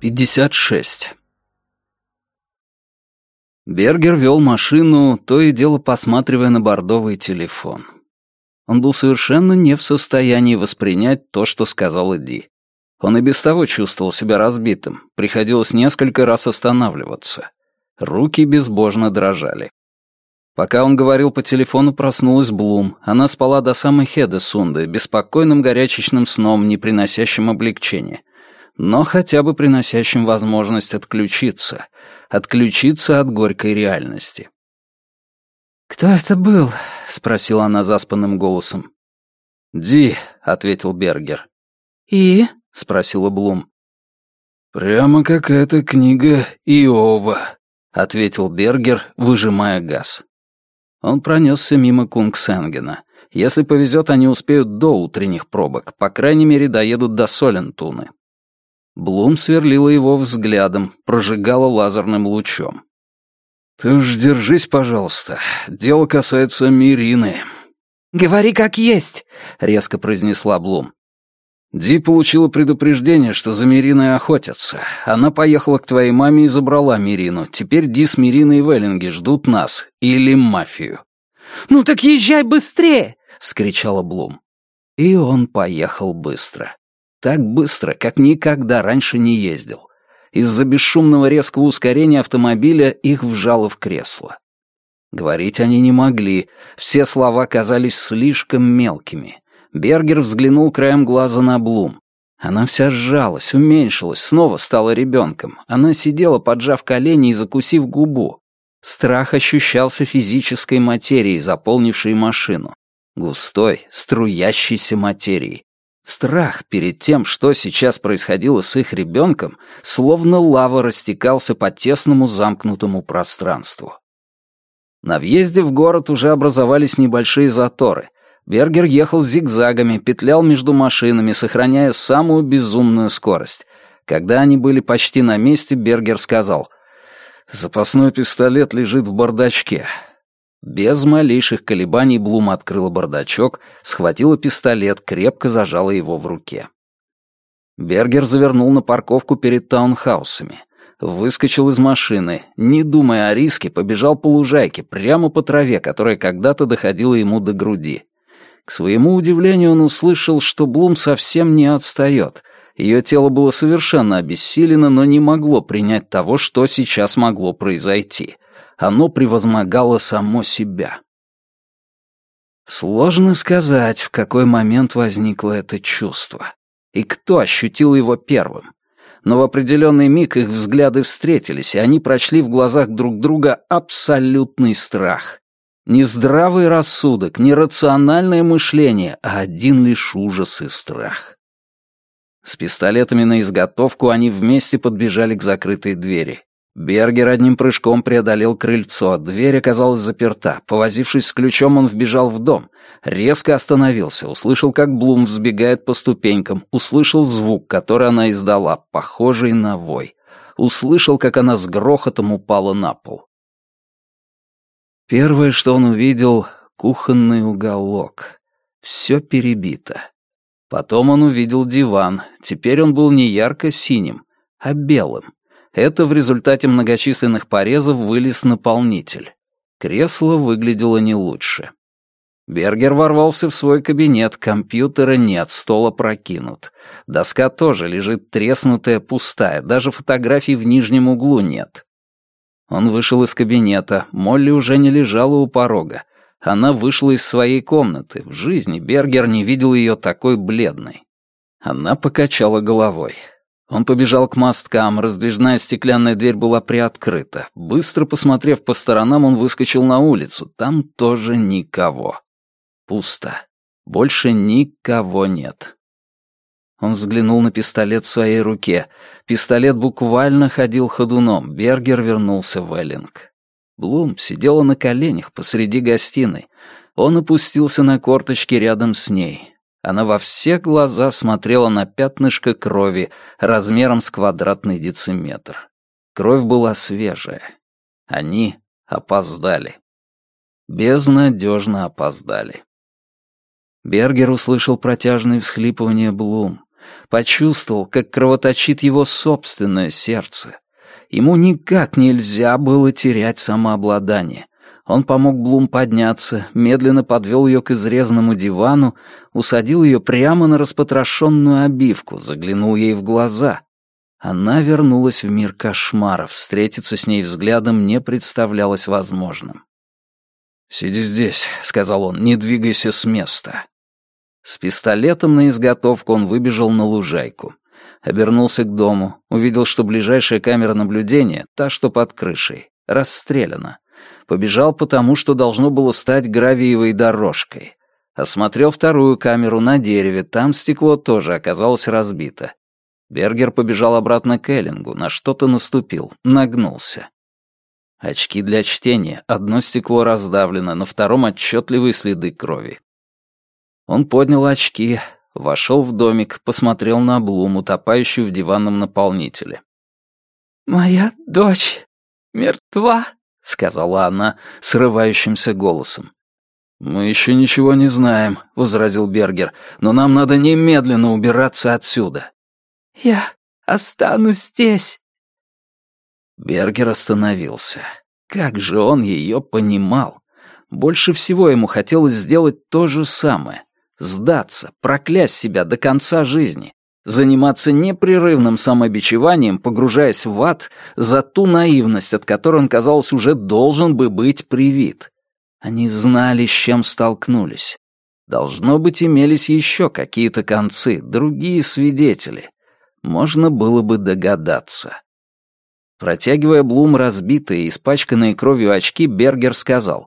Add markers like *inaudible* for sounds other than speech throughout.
56. Бергер вел машину, то и дело посматривая на бордовый телефон. Он был совершенно не в состоянии воспринять то, что сказал Ди. Он и без того чувствовал себя разбитым, приходилось несколько раз останавливаться. Руки безбожно дрожали. Пока он говорил по телефону, проснулась Блум. Она спала до самой Хедесунды, беспокойным горячечным сном, не приносящим облегчения но хотя бы приносящим возможность отключиться, отключиться от горькой реальности. «Кто это был?» — спросила она заспанным голосом. «Ди», — ответил Бергер. «И?» — спросила Блум. «Прямо какая-то книга Иова», — ответил Бергер, выжимая газ. Он пронесся мимо Кунгсенгена. Если повезет, они успеют до утренних пробок, по крайней мере, доедут до Солентуны. Блум сверлила его взглядом, прожигала лазерным лучом. «Ты уж держись, пожалуйста. Дело касается Мирины». «Говори как есть», — резко произнесла Блум. Ди получила предупреждение, что за Мириной охотятся. Она поехала к твоей маме и забрала Мирину. Теперь Ди с Мириной и Веллинги ждут нас. Или мафию. «Ну так езжай быстрее!» — вскричала Блум. И он поехал быстро. Так быстро, как никогда раньше не ездил. Из-за бесшумного резкого ускорения автомобиля их вжало в кресло. Говорить они не могли, все слова казались слишком мелкими. Бергер взглянул краем глаза на Блум. Она вся сжалась, уменьшилась, снова стала ребенком. Она сидела, поджав колени и закусив губу. Страх ощущался физической материей, заполнившей машину. Густой, струящейся материей. Страх перед тем, что сейчас происходило с их ребенком, словно лава растекался по тесному замкнутому пространству. На въезде в город уже образовались небольшие заторы. Бергер ехал зигзагами, петлял между машинами, сохраняя самую безумную скорость. Когда они были почти на месте, Бергер сказал, «Запасной пистолет лежит в бардачке. Без малейших колебаний Блум открыла бардачок, схватила пистолет, крепко зажала его в руке. Бергер завернул на парковку перед таунхаусами. Выскочил из машины, не думая о риске, побежал по лужайке, прямо по траве, которая когда-то доходила ему до груди. К своему удивлению он услышал, что Блум совсем не отстает. Ее тело было совершенно обессилено, но не могло принять того, что сейчас могло произойти — оно превозмогало само себя. Сложно сказать, в какой момент возникло это чувство, и кто ощутил его первым. Но в определенный миг их взгляды встретились, и они прочли в глазах друг друга абсолютный страх. Не здравый рассудок, не рациональное мышление, а один лишь ужас и страх. С пистолетами на изготовку они вместе подбежали к закрытой двери. Бергер одним прыжком преодолел крыльцо, дверь оказалась заперта. Повозившись с ключом, он вбежал в дом. Резко остановился, услышал, как Блум взбегает по ступенькам, услышал звук, который она издала, похожий на вой. Услышал, как она с грохотом упала на пол. Первое, что он увидел — кухонный уголок. Все перебито. Потом он увидел диван. Теперь он был не ярко-синим, а белым. Это в результате многочисленных порезов вылез наполнитель. Кресло выглядело не лучше. Бергер ворвался в свой кабинет, компьютера нет, стол опрокинут. Доска тоже лежит треснутая, пустая, даже фотографий в нижнем углу нет. Он вышел из кабинета, Молли уже не лежала у порога. Она вышла из своей комнаты. В жизни Бергер не видел ее такой бледной. Она покачала головой. Он побежал к мосткам, раздвижная стеклянная дверь была приоткрыта. Быстро посмотрев по сторонам, он выскочил на улицу. Там тоже никого. Пусто. Больше никого нет. Он взглянул на пистолет в своей руке. Пистолет буквально ходил ходуном. Бергер вернулся в Эллинг. Блум сидела на коленях посреди гостиной. Он опустился на корточки рядом с ней. Она во все глаза смотрела на пятнышко крови размером с квадратный дециметр. Кровь была свежая. Они опоздали. Безнадежно опоздали. Бергер услышал протяжные всхлипывания Блум. Почувствовал, как кровоточит его собственное сердце. Ему никак нельзя было терять самообладание. Он помог Блум подняться, медленно подвел ее к изрезанному дивану, усадил ее прямо на распотрошенную обивку, заглянул ей в глаза. Она вернулась в мир кошмаров, встретиться с ней взглядом не представлялось возможным. «Сиди здесь», — сказал он, — «не двигайся с места». С пистолетом на изготовку он выбежал на лужайку. Обернулся к дому, увидел, что ближайшая камера наблюдения, та, что под крышей, расстреляна. Побежал потому, что должно было стать гравиевой дорожкой. Осмотрел вторую камеру на дереве, там стекло тоже оказалось разбито. Бергер побежал обратно к Эллингу, на что-то наступил, нагнулся. Очки для чтения, одно стекло раздавлено, на втором отчетливые следы крови. Он поднял очки, вошел в домик, посмотрел на Блум, утопающую в диванном наполнителе. «Моя дочь мертва», — сказала она срывающимся голосом. «Мы еще ничего не знаем», — возразил Бергер, «но нам надо немедленно убираться отсюда». «Я останусь здесь». Бергер остановился. Как же он ее понимал. Больше всего ему хотелось сделать то же самое сдаться, проклясть себя до конца жизни, заниматься непрерывным самобичеванием, погружаясь в ад за ту наивность, от которой он, казалось, уже должен бы быть привит. Они знали, с чем столкнулись. Должно быть, имелись еще какие-то концы, другие свидетели. Можно было бы догадаться. Протягивая Блум разбитые испачканные кровью очки, Бергер сказал.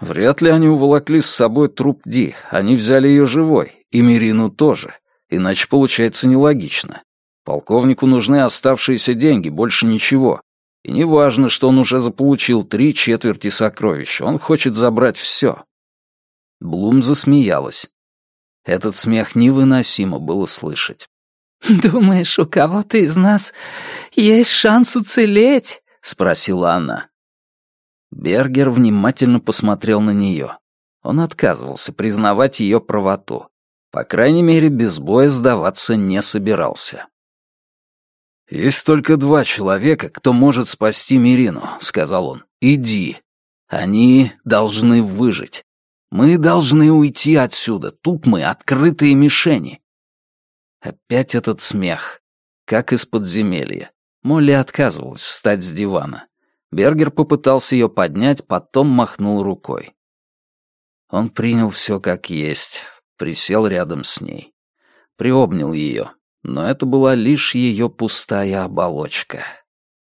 Вряд ли они уволокли с собой труп Ди, они взяли ее живой, и Мирину тоже, иначе получается нелогично. Полковнику нужны оставшиеся деньги, больше ничего. И не важно, что он уже заполучил три четверти сокровища, он хочет забрать все. Блум засмеялась. Этот смех невыносимо было слышать. *laughs* «Думаешь, у кого-то из нас есть шанс уцелеть?» — спросила она. Бергер внимательно посмотрел на нее. Он отказывался признавать ее правоту. По крайней мере, без боя сдаваться не собирался. «Есть только два человека, кто может спасти Мирину», — сказал он. «Иди. Они должны выжить. Мы должны уйти отсюда. Тут мы открытые мишени». Опять этот смех. Как из подземелья. Молли отказывалась встать с дивана. Бергер попытался ее поднять, потом махнул рукой. Он принял все как есть, присел рядом с ней. Приобнял ее, но это была лишь ее пустая оболочка.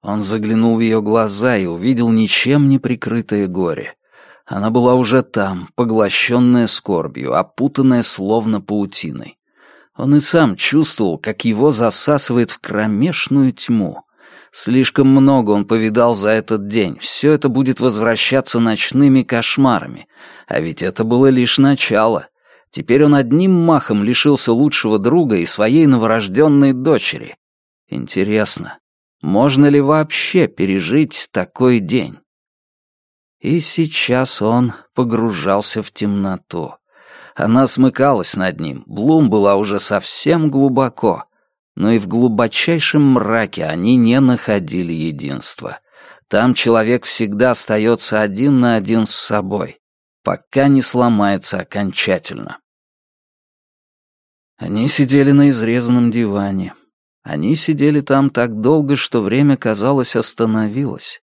Он заглянул в ее глаза и увидел ничем не прикрытое горе. Она была уже там, поглощенная скорбью, опутанная словно паутиной. Он и сам чувствовал, как его засасывает в кромешную тьму, Слишком много он повидал за этот день. Все это будет возвращаться ночными кошмарами. А ведь это было лишь начало. Теперь он одним махом лишился лучшего друга и своей новорожденной дочери. Интересно, можно ли вообще пережить такой день? И сейчас он погружался в темноту. Она смыкалась над ним, Блум была уже совсем глубоко но и в глубочайшем мраке они не находили единства. Там человек всегда остается один на один с собой, пока не сломается окончательно. Они сидели на изрезанном диване. Они сидели там так долго, что время, казалось, остановилось.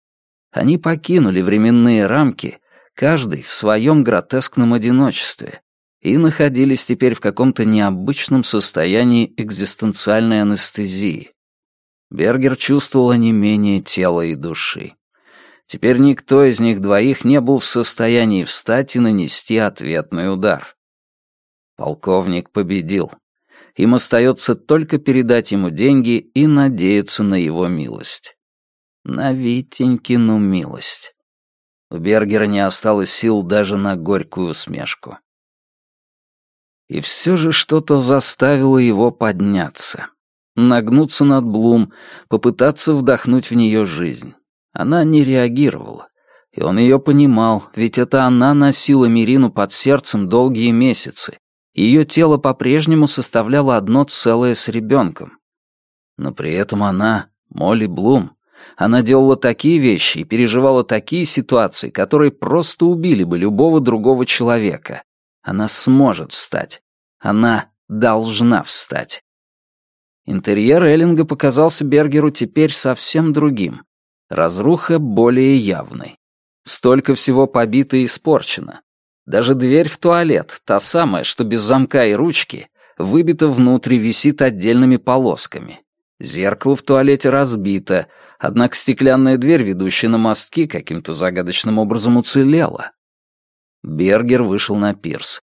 Они покинули временные рамки, каждый в своем гротескном одиночестве, и находились теперь в каком-то необычном состоянии экзистенциальной анестезии. Бергер чувствовал не менее тела и души. Теперь никто из них двоих не был в состоянии встать и нанести ответный удар. Полковник победил. Им остается только передать ему деньги и надеяться на его милость. На Витенькину милость. У Бергера не осталось сил даже на горькую усмешку. И все же что-то заставило его подняться. Нагнуться над Блум, попытаться вдохнуть в нее жизнь. Она не реагировала. И он ее понимал, ведь это она носила Мирину под сердцем долгие месяцы. Ее тело по-прежнему составляло одно целое с ребенком. Но при этом она, Молли Блум, она делала такие вещи и переживала такие ситуации, которые просто убили бы любого другого человека. Она сможет встать. Она должна встать. Интерьер Эллинга показался Бергеру теперь совсем другим. Разруха более явной. Столько всего побито и испорчено. Даже дверь в туалет, та самая, что без замка и ручки, выбита внутрь и висит отдельными полосками. Зеркало в туалете разбито, однако стеклянная дверь, ведущая на мостки, каким-то загадочным образом уцелела. Бергер вышел на пирс.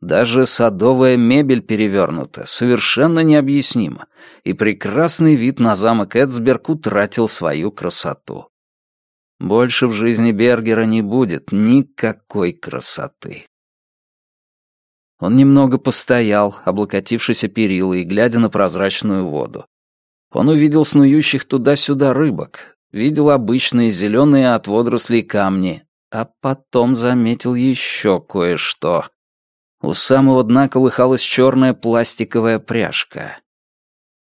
Даже садовая мебель перевернута, совершенно необъяснимо, и прекрасный вид на замок Эдсберг утратил свою красоту. Больше в жизни Бергера не будет никакой красоты. Он немного постоял, облокотившись о перила и глядя на прозрачную воду. Он увидел снующих туда-сюда рыбок, видел обычные зеленые от водорослей камни, а потом заметил еще кое-что. У самого дна колыхалась черная пластиковая пряжка.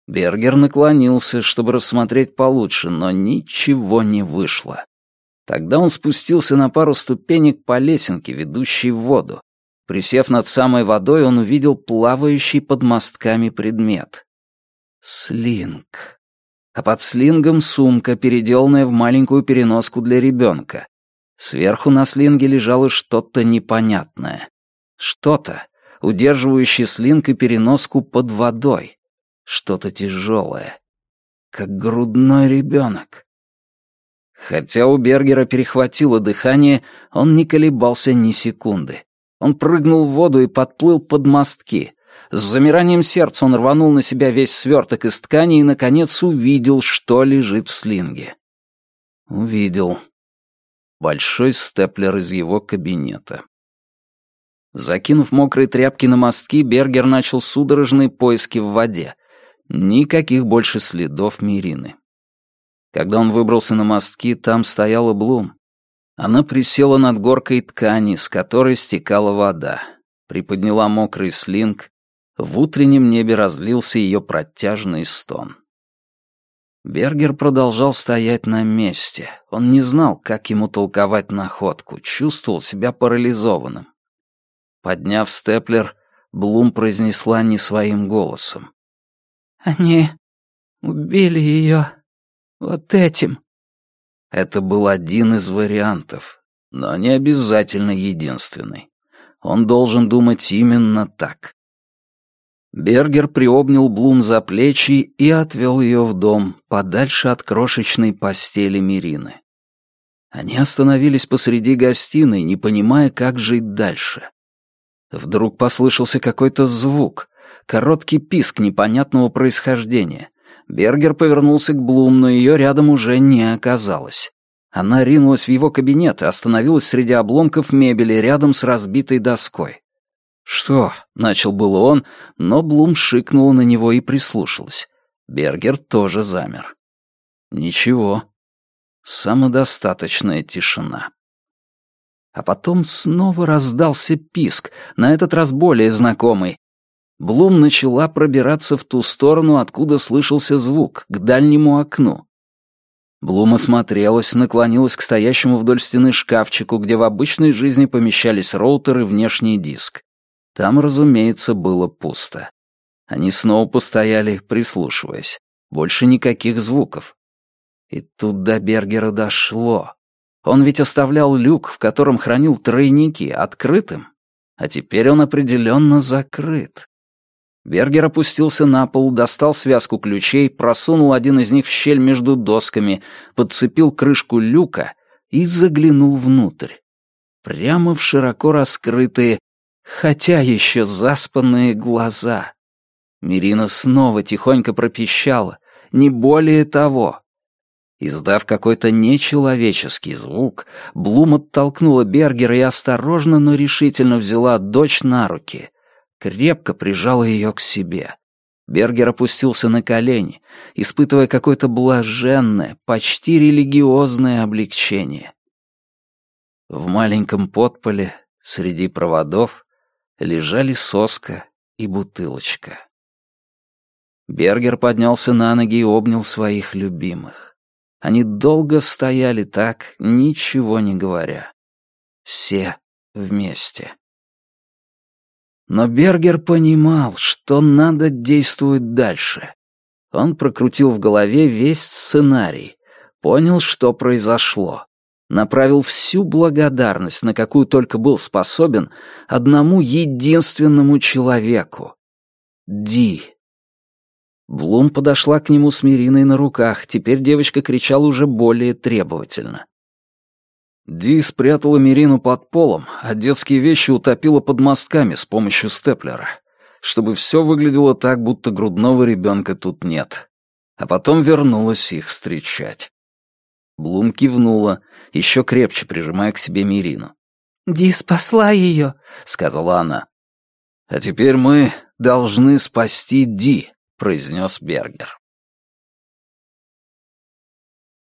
Бергер наклонился, чтобы рассмотреть получше, но ничего не вышло. Тогда он спустился на пару ступенек по лесенке, ведущей в воду. Присев над самой водой, он увидел плавающий под мостками предмет. Слинг. А под слингом сумка, переделанная в маленькую переноску для ребенка. Сверху на слинге лежало что-то непонятное. Что-то, удерживающее слинг и переноску под водой. Что-то тяжелое. Как грудной ребенок. Хотя у Бергера перехватило дыхание, он не колебался ни секунды. Он прыгнул в воду и подплыл под мостки. С замиранием сердца он рванул на себя весь сверток из ткани и, наконец, увидел, что лежит в слинге. Увидел. Большой степлер из его кабинета. Закинув мокрые тряпки на мостки, Бергер начал судорожные поиски в воде. Никаких больше следов Мирины. Когда он выбрался на мостки, там стояла Блум. Она присела над горкой ткани, с которой стекала вода, приподняла мокрый слинг. В утреннем небе разлился ее протяжный стон. Бергер продолжал стоять на месте. Он не знал, как ему толковать находку, чувствовал себя парализованным. Подняв степлер, Блум произнесла не своим голосом. «Они убили ее вот этим». Это был один из вариантов, но не обязательно единственный. Он должен думать именно так. Бергер приобнял Блум за плечи и отвел ее в дом, подальше от крошечной постели Мирины. Они остановились посреди гостиной, не понимая, как жить дальше. Вдруг послышался какой-то звук, короткий писк непонятного происхождения. Бергер повернулся к Блум, но ее рядом уже не оказалось. Она ринулась в его кабинет и остановилась среди обломков мебели рядом с разбитой доской. «Что?» — начал было он, но Блум шикнула на него и прислушалась. Бергер тоже замер. «Ничего. Самодостаточная тишина». А потом снова раздался писк, на этот раз более знакомый. Блум начала пробираться в ту сторону, откуда слышался звук, к дальнему окну. Блум осмотрелась, наклонилась к стоящему вдоль стены шкафчику, где в обычной жизни помещались роутер и внешний диск. Там, разумеется, было пусто. Они снова постояли, прислушиваясь. Больше никаких звуков. И тут до Бергера дошло. Он ведь оставлял люк, в котором хранил тройники, открытым. А теперь он определенно закрыт. Бергер опустился на пол, достал связку ключей, просунул один из них в щель между досками, подцепил крышку люка и заглянул внутрь. Прямо в широко раскрытые, хотя еще заспанные глаза. Мирина снова тихонько пропищала, не более того. Издав какой-то нечеловеческий звук, Блум оттолкнула Бергера и осторожно, но решительно взяла дочь на руки. Крепко прижала ее к себе. Бергер опустился на колени, испытывая какое-то блаженное, почти религиозное облегчение. В маленьком подполе, среди проводов, лежали соска и бутылочка. Бергер поднялся на ноги и обнял своих любимых. Они долго стояли так, ничего не говоря. Все вместе. Но Бергер понимал, что надо действовать дальше. Он прокрутил в голове весь сценарий, понял, что произошло, направил всю благодарность, на какую только был способен, одному единственному человеку — Ди. Блум подошла к нему с Мириной на руках, теперь девочка кричала уже более требовательно. Ди спрятала Мирину под полом, а детские вещи утопила под мостками с помощью степлера, чтобы все выглядело так, будто грудного ребенка тут нет. А потом вернулась их встречать. Блум кивнула, еще крепче прижимая к себе Мирину. «Ди спасла ее», — сказала она. «А теперь мы должны спасти Ди», — произнес Бергер.